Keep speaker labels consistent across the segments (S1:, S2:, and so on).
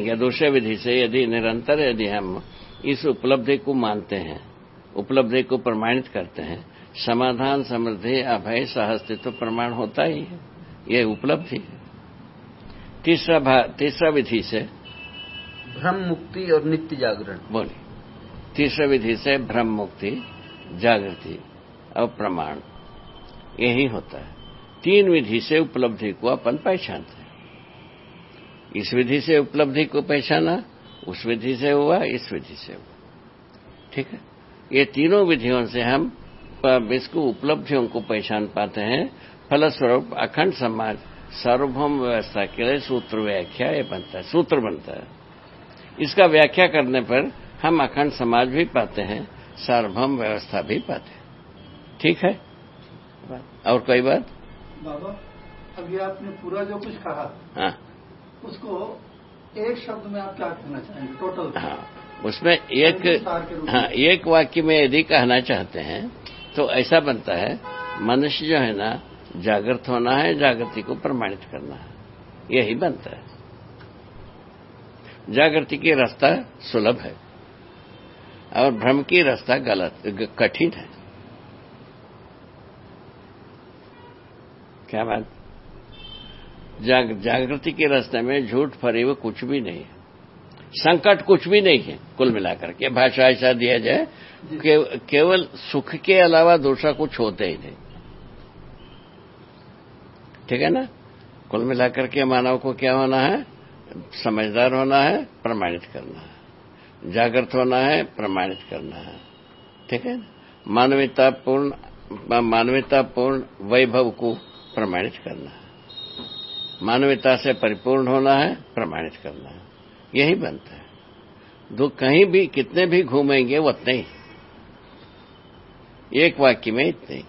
S1: कहेंगे दूसरे विधि से यदि निरंतर यदि हम इस उपलब्धि को मानते हैं उपलब्धि को प्रमाणित करते हैं समाधान समृद्धि अभय सहस्तित्व प्रमाण होता ही है यह उपलब्धि है। तीसरा तीसरा विधि से
S2: भ्रम मुक्ति और नित्य जागरण।
S1: बोलिए। तीसरा विधि से भ्रम मुक्ति जागृति और प्रमाण यही होता है। तीन विधि से उपलब्धि को अपन पहचानते हैं। इस विधि से उपलब्धि को पहचाना उस विधि से हुआ इस विधि से हुआ। ठीक है? ये तीनों विधियों से हम इसको उपलब्धियों को पहचान पाते हैं। फलस्वरूप अखंड समाज सार्वभौम व्यवस्था के लिए सूत्र व्याख्या ये बनता है सूत्र बनता है। इसका व्याख्या करने पर हम अखंड समाज भी पाते हैं सार्वभौम व्यवस्था भी पाते हैं। ठीक है? और कोई बात?
S3: बाबा अभी आपने पूरा जो कुछ कहा
S1: हाँ।
S3: उसको एक शब्द में आप क्या कहना चाहेंगे? टोटल
S1: हाँ उसमें एक हाँ एक वाक्य में यदि कहना चाहते हैं तो ऐसा बनता है मनुष्य जो है ना जागृत होना है जागृति को प्रमाणित करना है। यही बनता है। जागृति की रास्ता सुलभ है और भ्रम की रास्ता गलत कठिन है। क्या बात? जाग, जागृति के रास्ते में झूठ फरेब कुछ भी नहीं है। संकट कुछ भी नहीं है कुल मिलाकर के। भाषा ऐसा दिया जाए के, केवल सुख के अलावा दूसरा कुछ होते ही नहीं। ठीक है ना? कुल मिलाकर के मानव को क्या होना है? समझदार होना है प्रमाणित करना है। जागृत होना है प्रमाणित करना है। ठीक है मानवतापूर्ण मानवतापूर्ण वैभव को प्रमाणित करना है। मानवता से परिपूर्ण होना है प्रमाणित करना है। यही बनता है। दो कहीं भी कितने भी घूमेंगे वो उतने ही एक वाक्य में इतने ही।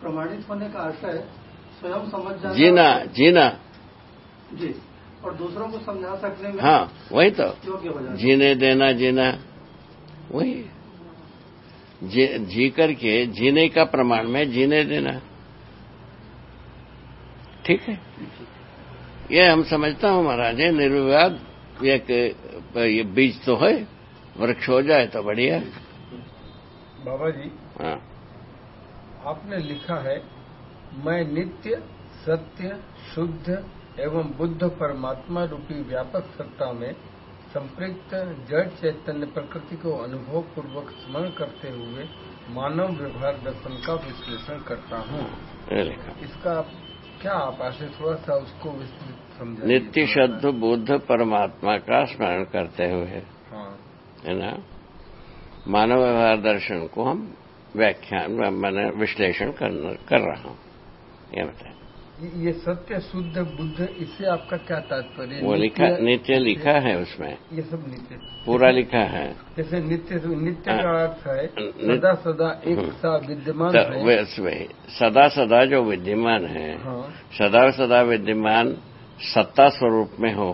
S3: प्रमाणित होने का आशय स्वयं समझ जाना
S1: जीना जीना।
S3: जी और दूसरों को समझा सकने में
S1: हाँ वही तो।
S3: जीने
S1: देना जीना। वही। जी, जी करके जीने का प्रमाण में जीने देना। ठीक है। ये हम समझता हूँ महाराज निर्विवाद एक ये बीज तो है वृक्ष हो जाए तो बढ़िया
S4: बाबा जी
S1: हाँ।
S4: आपने लिखा है मैं नित्य सत्य शुद्ध एवं बुद्ध परमात्मा रूपी व्यापक सत्ता में संपृक्त जड़ चैतन्य प्रकृति को अनुभव पूर्वक स्मरण करते हुए मानव व्यवहार दर्शन का विश्लेषण करता हूँ।
S1: लिखा
S4: इसका क्या आप ऐसे थोड़ा सा उसको विस्तृत समझा
S1: नित्य शुद्ध बुद्ध परमात्मा का स्मरण करते हुए।
S4: हाँ।
S1: है ना? मानव व्यवहार दर्शन को हम व्याख्यान मैंने विश्लेषण कर, कर रहा हूँ। ये बताए।
S4: ये- सत्य शुद्ध बुद्ध इससे आपका क्या तात्पर्य
S1: वो लिखा नित्य लिखा है उसमें।
S4: ये सब नित्य।
S1: पूरा लिखा है।
S4: जैसे नित्य नित्य
S1: हाँ।
S4: का अर्थ है सदा सदा एक सा विद्यमान है।
S1: सदा सदा जो विद्यमान है
S4: हाँ।
S1: सदा सदा विद्यमान सत्ता स्वरूप में हो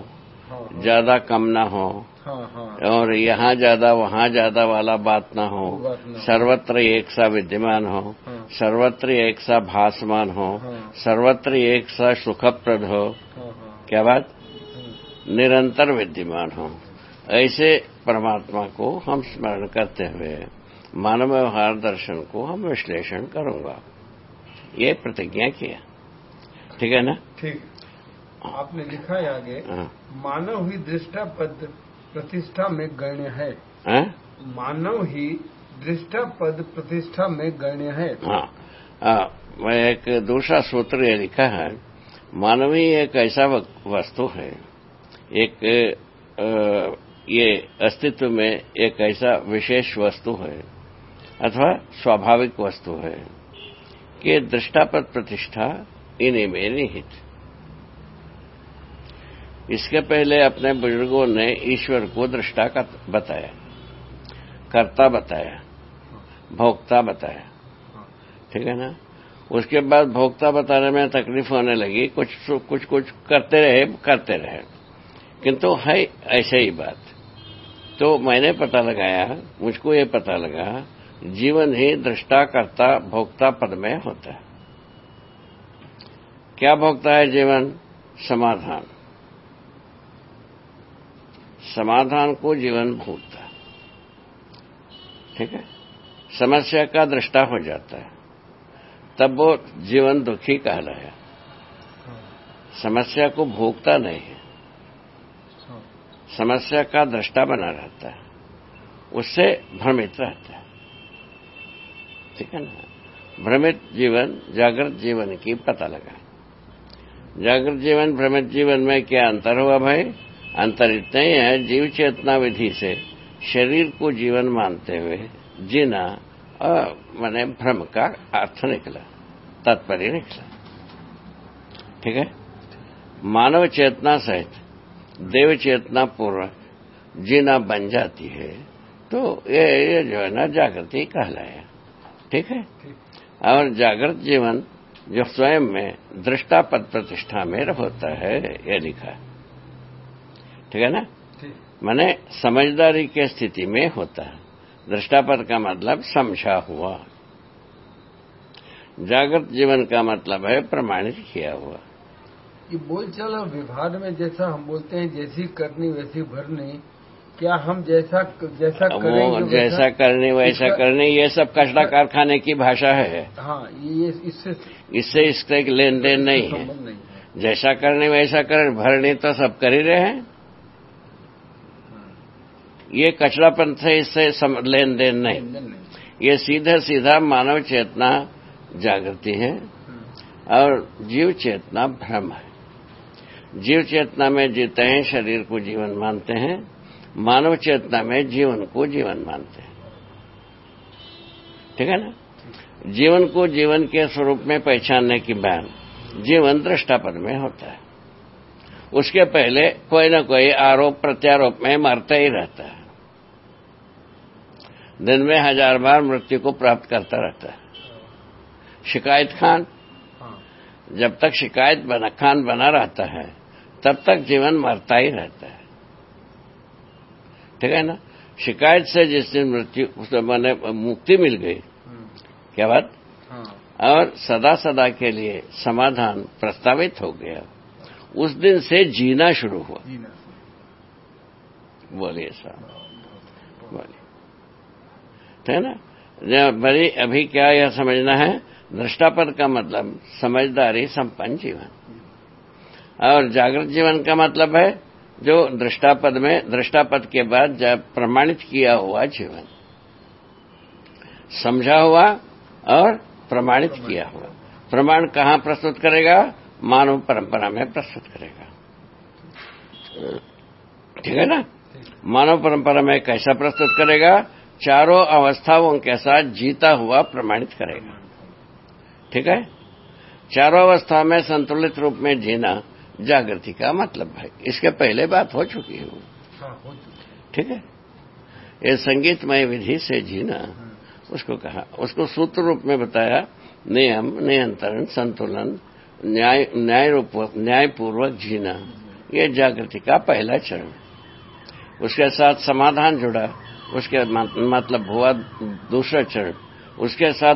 S4: हाँ
S1: ज़्यादा कम ना हो
S4: हाँ हाँ।
S1: और यहाँ ज़्यादा वहाँ ज़्यादा वाला बात ना हो
S4: हो।
S1: सर्वत्र एक सा विद्यमान हो
S4: हाँ।
S1: सर्वत्र एक सा भासमान हो
S4: हाँ।
S1: सर्वत्र एक सा सुखप्रद हो
S4: हाँ हाँ।
S1: क्या बात। निरंतर विद्यमान हो। ऐसे परमात्मा को हम स्मरण करते हुए मानव व्यवहार दर्शन को हम विश्लेषण करूँगा। ये प्रतिज्ञा किया ठीक है ना?
S4: ठीक। आपने लिखा है आगे। मानव ही दृष्टा पद प्रतिष्ठा में गण्य है।
S1: हाँ?
S4: मानव ही दृष्टा पद प्रतिष्ठा में गण्य है।
S1: हाँ। हाँ, मैं एक दूसरा सूत्र ये लिखा है। मानवीय एक ऐसा वस्तु है। एक अ, ये अस्तित्व में एक ऐसा विशेष वस्तु है अथवा स्वाभाविक वस्तु है कि दृष्टापद प्रतिष्ठा इन्हीं में निहित। इसके पहले अपने बुज़ुर्गों ने ईश्वर को दृष्टा का बताया कर्ता बताया। भोक्ता बताया ठीक है ना? उसके बाद भोक्ता बताने में तकलीफ़ होने लगी। कुछ कुछ कुछ करते रहे करते रहे। किंतु है ऐसे ही बात। तो मैंने पता लगाया, मुझको ये पता लगा, जीवन ही दृष्टा करता भोक्ता पद में होता है। क्या भोगता है जीवन? समाधान। समाधान को जीवन भूलता ठीक है? समस्या का दृष्टा हो जाता है। तब वो जीवन दुखी कहलाया समस्या को भोगता नहीं है। समस्या का दृष्टा बना रहता है। उससे भ्रमित रहता है। ठीक है ना? भ्रमित जीवन, जागृत जीवन की पता लगा। जागृत जीवन, भ्रमित जीवन में क्या अंतर हुआ भाई? अंतर इतना ही है, जीव चेतना विधि से शरीर को जीवन मानते हुए जीना और मैंने भ्रम का अर्थ निकला तात्पर्य निकला। ठीक है? मानव चेतना सहित देव चेतना पूर्वक जीना बन जाती है तो ये ये जो है ना जागृति कहलाया। ठीक है? और जागृत जीवन जो स्वयं में दृष्टा पद प्रतिष्ठा में होता है ये लिखा। ठीक है ना? मैंने समझदारी के स्थिति में होता है। दृष्टापद का मतलब समझा हुआ। जागृत जीवन का मतलब है प्रमाणित किया हुआ।
S4: ये बोलचाल और व्यवहार में जैसा हम बोलते हैं जैसी करनी वैसी भरनी क्या हम जैसा जैसा करेंगे
S1: वो जैसा करने वैसा करने ये सब कचरा कारखाने की भाषा है।
S4: हाँ ये इससे
S1: इससे इसका लेन देन नहीं है। जैसा करने वैसा करें भरने तो सब कर ही रहे हैं। ये कचरापन से इससे लेन देन नहीं। ये सीधा सीधा मानव चेतना जागृति है और जीव चेतना भ्रम है। जीव चेतना में जीते हैं शरीर को जीवन मानते हैं मानव चेतना में जीवन को जीवन मानते हैं। ठीक है ना? जीवन को जीवन के स्वरूप में पहचानने की बयान जीवन दृष्टापद में होता है। उसके पहले कोई न कोई आरोप प्रत्यारोप में मरता ही रहता है। दिन में हज़ार बार मृत्यु को प्राप्त करता रहता है। शिकायत खान? जब तक शिकायत बना खान बना रहता है तब तक जीवन मरता ही रहता है। ठीक है ना? शिकायत से जिस दिन मृत्यु उसे मैंने मुक्ति मिल गई। क्या बात?
S4: हाँ।
S1: और सदा सदा के लिए समाधान प्रस्तावित हो गया। उस दिन से जीना शुरू हुआ। बोलिए साहब। बोलिए। है ना? बड़ी अभी क्या यह समझना है? दृष्टापद का मतलब समझदारी संपन्न जीवन। और जागृत जीवन का मतलब है जो दृष्टापद में दृष्टापद के बाद जब प्रमाणित किया हुआ जीवन समझा हुआ और प्रमाणित किया हुआ। प्रमाण कहाँ प्रस्तुत करेगा? मानव परंपरा में प्रस्तुत करेगा। ठीक है ना? मानव परंपरा में कैसा प्रस्तुत करेगा? चारों अवस्थाओं के साथ जीता हुआ प्रमाणित करेगा। ठीक है? चारों अवस्था में संतुलित रूप में जीना जागृति का मतलब है। इसके पहले बात हो चुकी है
S4: हाँ।
S1: ठीक है? ये संगीतमय विधि से जीना उसको कहा उसको सूत्र रूप में बताया नियम नियंत्रण संतुलन न्याय न्याय रूप न्यायपूर्वक जीना। ये जागृति का पहला चरण। उसके साथ समाधान जुड़ा। उसके मतलब हुआ दूसरा चरण। उसके साथ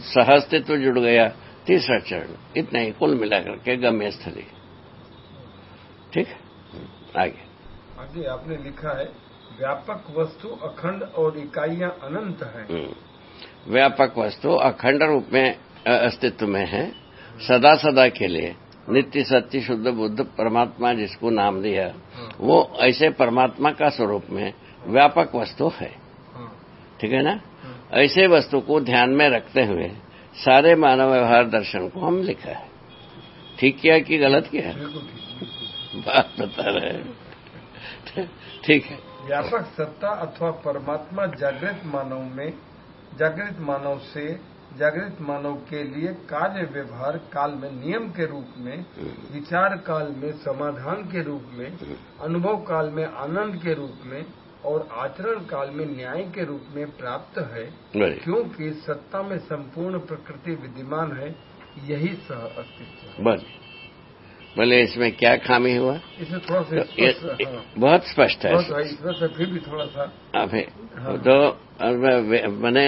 S1: सहअस्तित्व जुड़ गया। तीसरा चरण। इतना ही कुल मिलाकर के गम्य स्थली। ठीक? आगे।
S4: आगे आपने लिखा है व्यापक वस्तु अखंड और इकाइयाँ अनंत हैं।
S1: हम्म। व्यापक वस्तु अखंड रूप में अस्तित्व में है। सदा सदा के लिए नित्य सत्य शुद्ध बुद्ध परमात्मा जिसको नाम दिया वो ऐसे परमात्मा का स्वरूप में व्यापक वस्तु है।
S4: हाँ
S1: ठीक है ना? ऐसे वस्तु को ध्यान में रखते हुए सारे मानव व्यवहार दर्शन को हम लिखा है। ठीक किया कि गलत किया? है बात बता रहे हैं। ठीक है।
S4: व्यापक सत्ता अथवा परमात्मा जागृत मानव में जागृत मानव से जागृत मानव के लिए कार्य व्यवहार काल में नियम के रूप में विचार काल में समाधान के रूप में अनुभव काल में आनंद के रूप में और आचरण काल में न्याय के रूप में प्राप्त है क्योंकि सत्ता में संपूर्ण प्रकृति विद्यमान है यही सह अस्तित्व है।
S1: बोले इसमें क्या खामी हुआ?
S4: इसमें थोड़ा सा
S1: तो
S4: हाँ।
S1: बहुत स्पष्ट है।
S4: इसमें से फिर भी थोड़ा सा हाँ।
S1: तो मैंने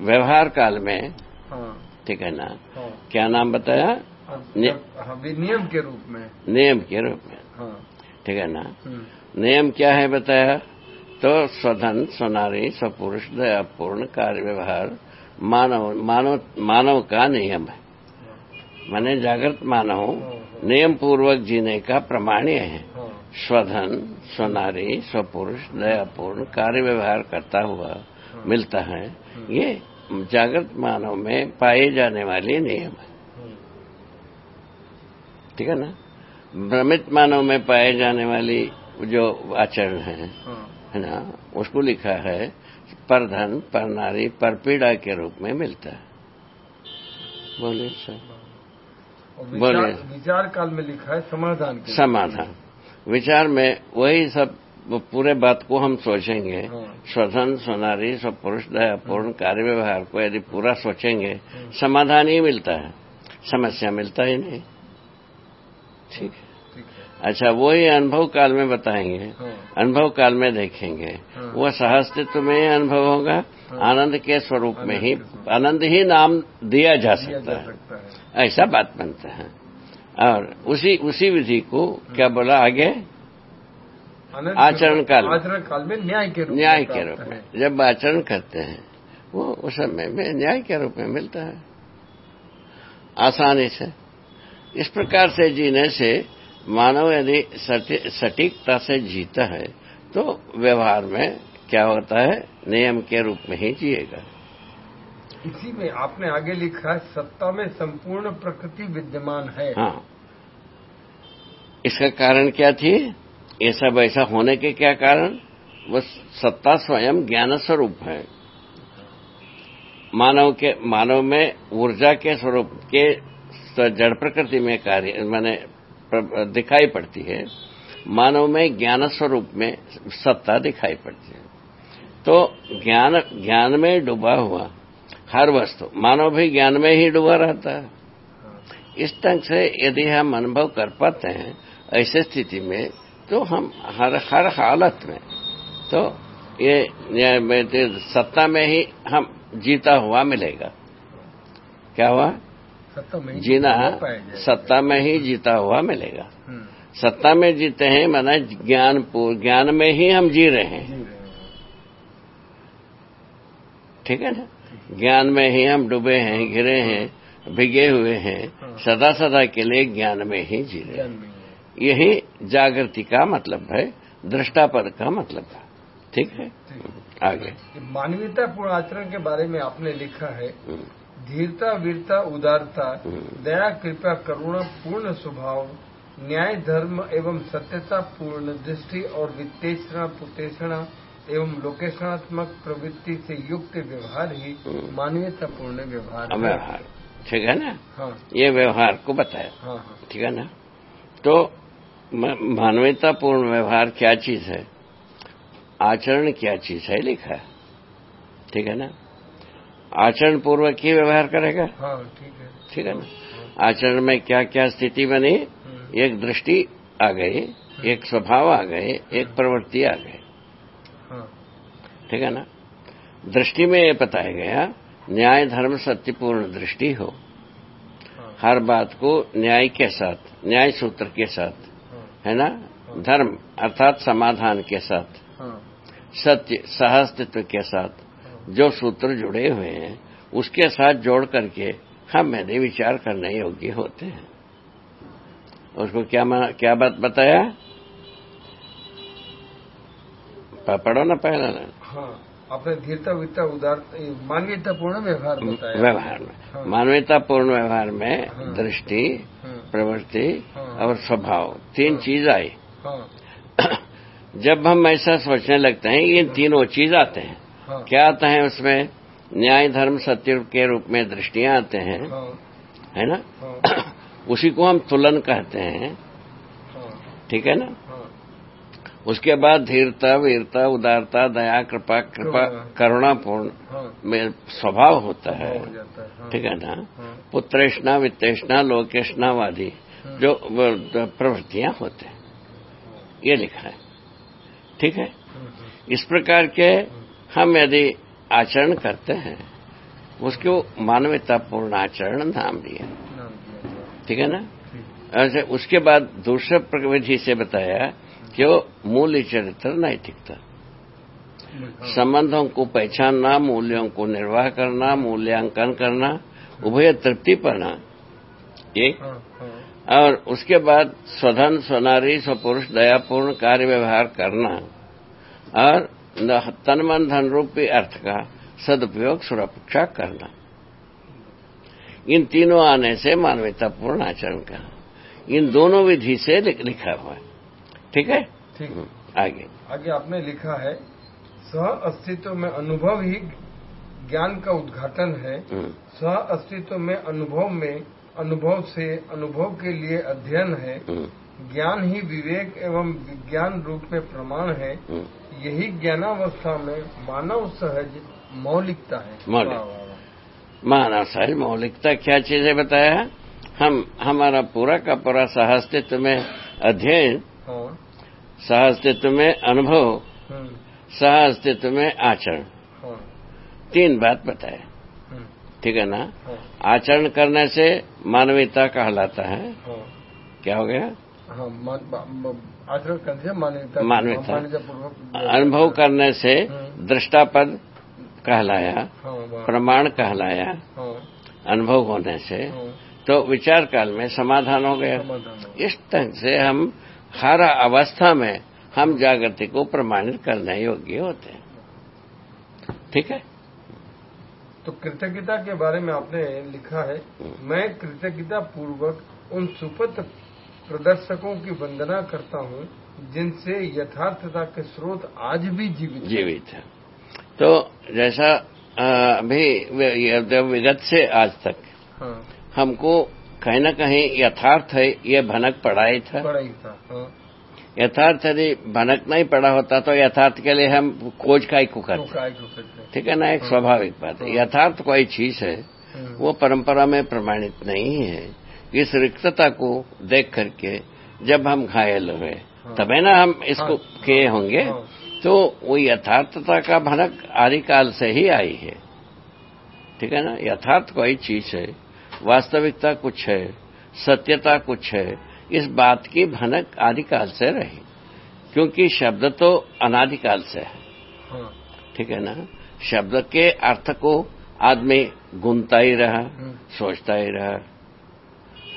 S1: व्यवहार काल में।
S4: हाँ।
S1: ठीक है ना?
S4: हाँ।
S1: क्या नाम बताया?
S4: हाँ नियम के रूप में।
S1: नियम के रूप में। ठीक है ना?
S4: हम्म,
S1: नियम क्या है बताया? तो स्वधन स्वनारी स्वपुरुष दयापूर्ण कार्य व्यवहार मानव मानव मानव का नियम है। मैंने जागृत मानव नियम पूर्वक जीने का प्रमाण यह है।
S4: हाँ।
S1: स्वधन स्वनारी स्वपुरुष दयापूर्ण कार्य व्यवहार करता हुआ मिलता है। ये जागृत मानव में पाए जाने वाले नियम है। ठीक है ना? भ्रमित मानव में पाए जाने वाली जो आचरण है
S4: हाँ
S1: ना उसको लिखा है पर धन पर नारी पर पीड़ा के रूप में मिलता है। बोलिए सर।
S4: विचार, विचार काल में लिखा है समाधान
S1: समाधान। विचार में वही सब वो पूरे बात को हम सोचेंगे।
S4: हाँ।
S1: स्वधन स्वनारी स्वपुरुष दयापूर्ण कार्य व्यवहार को यदि पूरा सोचेंगे समाधान ही मिलता है। समस्या मिलता ही नहीं। ठीक है। अच्छा वो ही अनुभव काल में बताएँगे।
S4: हाँ।
S1: अनुभव काल में देखेंगे।
S4: हाँ।
S1: वह सहस्तित्व में ही अनुभव होगा
S4: हाँ।
S1: आनंद के स्वरूप में ही
S4: आनंद
S1: ही नाम दिया जा सकता है। ऐसा बात बनता है। और उसी उसी विधि को क्या बोला आगे? आचरण काल
S4: आचरण काल में न्याय के रूप
S1: न्याय
S4: में
S1: के रूप में। जब आचरण करते हैं वो उस समय में न्याय के रूप में मिलता है। आसानी से। इस प्रकार से जीने से मानव यदि सटीकता से जीता है तो व्यवहार में क्या होता है? नियम के रूप में ही जिएगा।
S4: इसी में आपने आगे लिखा है सत्ता में संपूर्ण प्रकृति विद्यमान है।
S1: हाँ। इसका कारण क्या थी? ऐसा होने के क्या कारण? वो सत्ता स्वयं ज्ञान स्वरूप है। मानव के, मानव में ऊर्जा के स्वरूप के जड़ प्रकृति में कार्य, माने दिखाई पड़ती है। मानव में ज्ञान स्वरूप में सत्ता दिखाई पड़ती है। तो ज्ञान ज्ञान में डूबा हुआ हर वस्तु, मानव भी ज्ञान में ही डूबा रहता है। इस ढंग से यदि हम अनुभव कर पाते हैं, ऐसे स्थिति में तो हम हर हर हालत में तो ये, ये तो सत्ता में ही हम जीता हुआ मिलेगा। क्या हुआ?
S4: सत्ता में
S1: जीना
S4: हो।
S1: सत्ता में ही जीता हुआ मिलेगा।
S4: हम्म,
S1: सत्ता में जीते हैं माना ज्ञान ज्ञान में ही हम जी रहे हैं।
S4: हैं।
S1: ठीक है ना? ज्ञान में ही हम डूबे हैं घिरे हैं भिगे हुए हैं सदा सदा के लिए ज्ञान में ही जी रहे हैं।
S4: ही है।
S1: यही जागृति का मतलब है दृष्टा पद का मतलब है। ठीक है? आगे।
S4: मानवीयतापूर्ण आचरण के बारे में आपने लिखा है।
S1: हम्म,
S4: धीरता वीरता उदारता
S1: हम्म।
S4: दया कृपा करुणा पूर्ण स्वभाव न्याय धर्म एवं सत्यता पूर्ण दृष्टि और वित्तेषणा पुतेषणा एवं लोकेशनात्मक प्रवृत्ति से युक्त व्यवहार ही
S1: हम्म।
S4: मानवीयतापूर्ण व्यवहार
S1: व्यवहार। ठीक है ना?
S4: हाँ।
S1: ये व्यवहार को बताया।
S4: हाँ हाँ।
S1: ठीक है ना? तो म- मानवीयतापूर्ण व्यवहार क्या चीज़ है? आचरण क्या चीज़ है लिखा है। ठीक है ना? आचरण पूर्वक ही व्यवहार करेगा।
S4: हाँ ठीक है।
S1: ठीक है ना? आचरण में क्या क्या स्थिति बनी?
S4: हम्म,
S1: एक दृष्टि आ गई एक स्वभाव आ गए एक प्रवृत्ति आ गई।
S4: हाँ।
S1: ठीक है ना? दृष्टि में ये बताया गया न्याय धर्म सत्यपूर्ण दृष्टि हो।
S4: हाँ।
S1: हर बात को न्याय के साथ न्याय सूत्र के साथ
S4: हाँ
S1: है ना? धर्म अर्थात समाधान के साथ
S4: हाँ।
S1: सत्य सहस्तित्व के साथ जो सूत्र जुड़े हुए हैं उसके साथ जोड़ करके हम यदि विचार करने योग्य होते हैं। उसको क्या मा- क्या बात बताया? पढ़ो ना पहले ना।
S4: आपने धीरता वीरता उदार मानवीयतापूर्ण व्यवहार
S1: व्यवहार में।
S4: हाँ।
S1: मानवीयतापूर्ण व्यवहार में
S4: हाँ।
S1: दृष्टि
S4: हाँ।
S1: प्रवृत्ति। और स्वभाव तीन। चीज़ आई। जब हम ऐसा सोचने लगते हैं ये तीनों चीज़ आते हैं। क्या आता है उसमें? न्याय धर्म सत्य के रूप में दृष्टियाँ आते हैं।
S4: हाँ।
S1: ना? उसी को हम तुलन कहते हैं। ठीक है ना? उसके बाद धीरता वीरता उदारता दया कृपा कृपा करुणापूर्ण
S4: हाँ।
S1: में स्वभाव होता है।
S4: हो है हाँ।
S1: ठीक है ना?
S4: हाँ।
S1: पुत्रेष्णा वित्तेष्णा
S4: हम्म।
S1: जो प्रवृत्तियाँ होते हैं। ये लिखा है। ठीक है? इस प्रकार के हम यदि आचरण करते हैं उसको मानवतापूर्ण आचरण नाम दिया ठीक है ना? ऐसे उसके बाद दूसरे विधि से बताया कि वो मूल्य चरित्र नैतिकता। संबंधों को पहचानना मूल्यों को निर्वाह करना मूल्यांकन करना उभय तृप्ति पाना एक
S4: हाँ, हाँ,
S1: और उसके बाद स्वधन स्वनारी स्वपुरुष दयापूर्ण कार्य व्यवहार करना। और तन मन धन रूपी अर्थ का सदुपयोग सुरक्षा करना। इन तीनों आने से मानवतापूर्ण आचरण का। इन दोनों विधि से लिखा हुआ है। ठीक है?
S4: ठीक।
S1: हम्म, आगे।
S4: आगे आपने लिखा है सह अस्तित्व में अनुभव ही ज्ञान का उद्घाटन है।
S1: हम्म,
S4: सह अस्तित्व में अनुभव में अनुभव से अनुभव के लिए अध्ययन है।
S1: हम्म,
S4: ज्ञान ही विवेक एवं विज्ञान रूप में प्रमाण है। यही ज्ञानावस्था में मानव सहज मौलिकता है।
S1: मौलिक। मानव सहज मौलिकता क्या चीज़ है बताया? हम हमारा पूरा का पूरा सहअस्तित्व में अध्ययन
S4: हाँ
S1: सहअस्तित्व में अनुभव
S4: सह
S1: अस्तित्व में आचरण।
S4: हाँ।
S1: तीन बात बताए।
S4: हम्म,
S1: ठीक है ना?
S4: हाँ।
S1: आचरण करने से मानवीयता कहलाता है।
S4: हाँ।
S1: क्या हो गया?
S4: आचरण करने से मानवता
S1: मानवता।
S4: मान्यतापूर्वक
S1: अनुभव करने से
S4: हम्म।
S1: दृष्टापद कहलाया प्रमाण कहलाया अनुभव होने से। तो विचार काल में समाधान हो गया। इस ढंग से हम हर अवस्था में हम जागृति को प्रमाणित करने योग्य होते हैं। ठीक है?
S4: तो कृतज्ञता के बारे में आपने लिखा है मैं कृतज्ञता पूर्वक उन सुपथ प्रदर्शकों की वंदना करता हूँ जिनसे यथार्थता के स्रोत आज भी जीवित
S1: जीवित है। तो जैसा अभी विगत से आज तक
S4: हाँ।
S1: हमको कहीं न कहीं यथार्थ है ये भनक पड़ा ही था।
S4: पढ़ाई था हाँ।
S1: यथार्थ यदि भनक नहीं पड़ा होता तो यथार्थ के लिए हम खोज का ही को करते
S4: काय को कहते हैं
S1: ठीक है ना एक स्वाभाविक बात है। यथार्थ कोई चीज़ है वो परंपरा में प्रमाणित नहीं है। इस रिक्तता को देख करके जब हम घायल हुए
S4: हाँ।
S1: तबे ना हम इसको
S4: हाँ।
S1: किए होंगे
S4: हाँ।
S1: तो वो यथार्थता का भनक आदिकाल से ही आई है। ठीक है ना यथार्थ कोई चीज़ है वास्तविकता कुछ है सत्यता कुछ है इस बात की भनक आदिकाल से रही। क्योंकि शब्द तो अनादिकाल से है।
S4: हाँ।
S1: ठीक है ना? शब्द के अर्थ को आदमी गुनता ही रहा
S4: हम्म,
S1: सोचता ही रहा।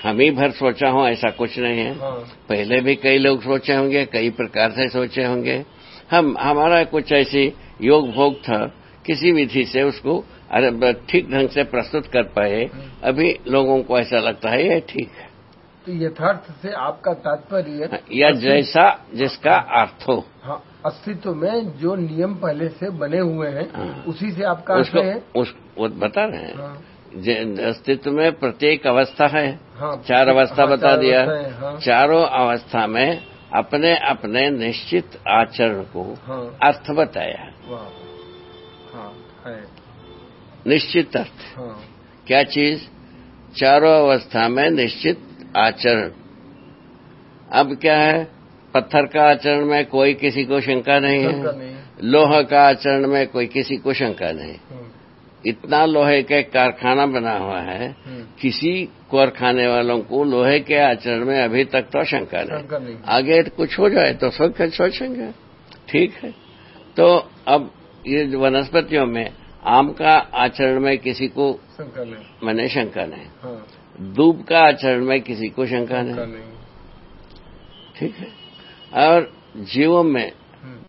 S1: हम ही भर सोचा हो ऐसा कुछ नहीं है।
S4: हाँ।
S1: पहले भी कई लोग सोचे होंगे कई प्रकार से सोचे होंगे। हम हमारा कुछ ऐसी योग भोग था किसी विधि से उसको ठीक ढंग से प्रस्तुत कर पाए अभी लोगों को ऐसा लगता है ये ठीक है।
S4: तो यथार्थ से आपका तात्पर्य
S1: या जैसा जिसका अर्थ हो।
S4: हाँ अस्तित्व में जो नियम पहले से बने हुए हैं
S1: हाँ।
S4: उसी से आपका
S1: उसको
S4: है?
S1: उस वो बता रहे हैं।
S4: हाँ,
S1: अस्तित्व में प्रत्येक अवस्था है।
S4: हाँ
S1: चार अवस्था
S4: हाँ,
S1: बता
S4: चार
S1: दिया।
S4: हाँ,
S1: चारों अवस्था में अपने अपने निश्चित आचरण को
S4: हाँ।
S1: अर्थ बताया।
S4: हाँ है
S1: निश्चित अर्थ।
S4: हाँ।
S1: क्या चीज़? चारों अवस्था में निश्चित आचरण। अब क्या है? पत्थर का आचरण में कोई किसी को शंका नहीं है।
S4: नहीं
S1: लोहा का आचरण में कोई किसी को शंका नहीं
S4: हम्म,
S1: इतना लोहे का कारखाना बना हुआ है।
S4: हम्म,
S1: किसी कारखाने वालों को लोहे के आचरण में अभी तक तो शंका नहीं
S4: शंका नहीं
S1: आगे कुछ हो जाए तो सोच सोचेंगे। ठीक है। तो अब ये वनस्पतियों में आम का आचरण में किसी को
S4: शंका नहीं।
S1: मैंने शंका नहीं।
S4: हाँ।
S1: दूब का आचरण में किसी को शंका
S4: नहीं।
S1: ठीक है? और जीवों में